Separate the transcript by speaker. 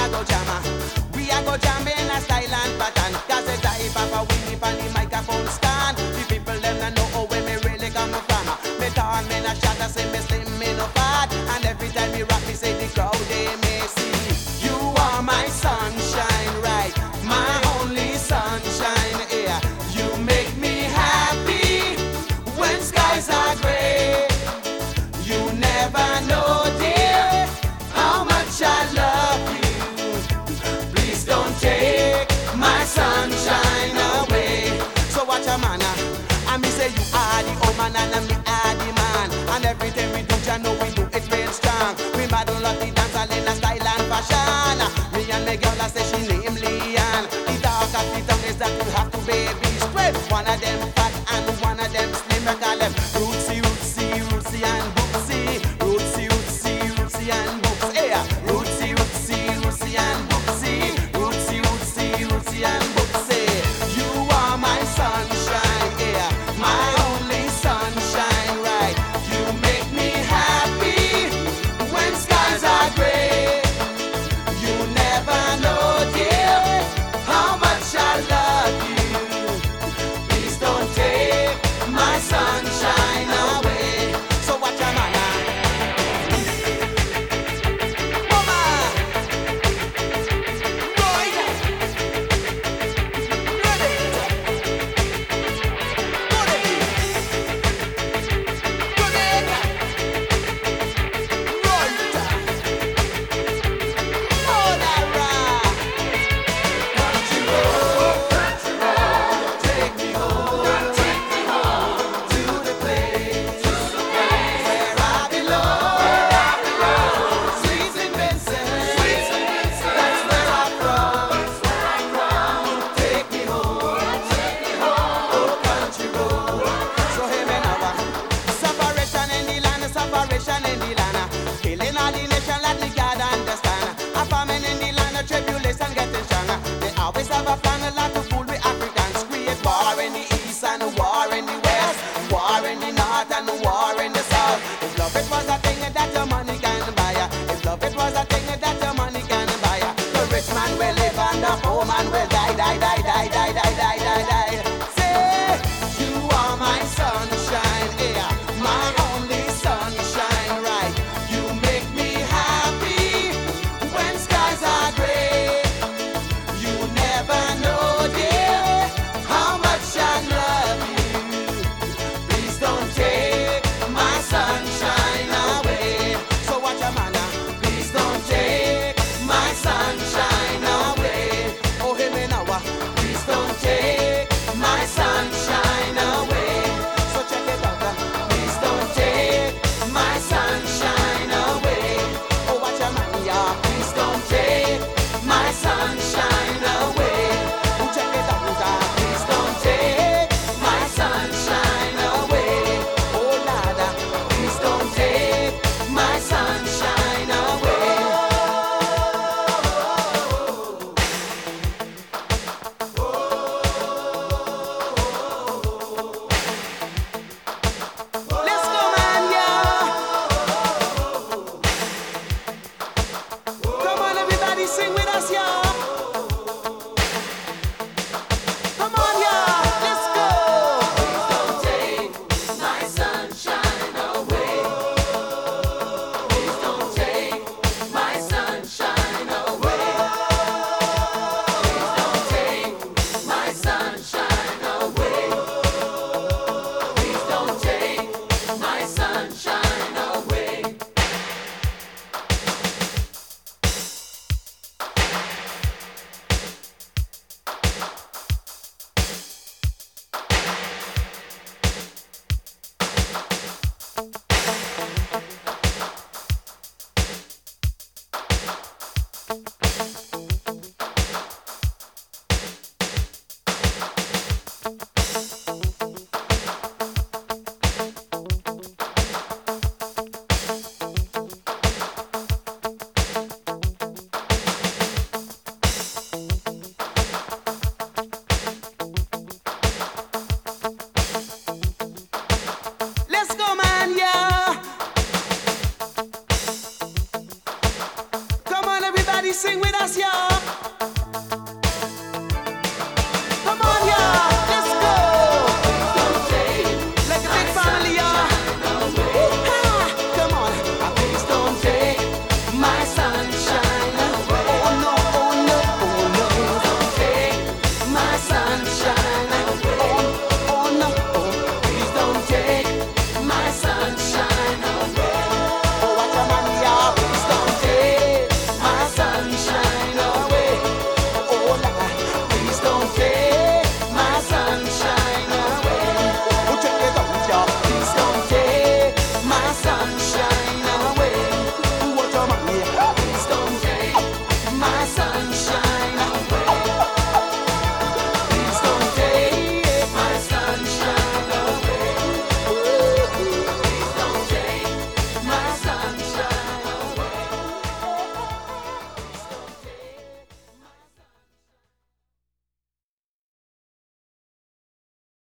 Speaker 1: gonna go jam. Ah. We are go jamming. Eh. man and I'm the man. And everything we do, you know we do it real strong. We model up the dance all in a style and fashion. Me and me girl, I say she name Leanne. The talk of the tongue is that you have to baby straight. One of them fat and one of them slim, I call them you Sing with us yeah.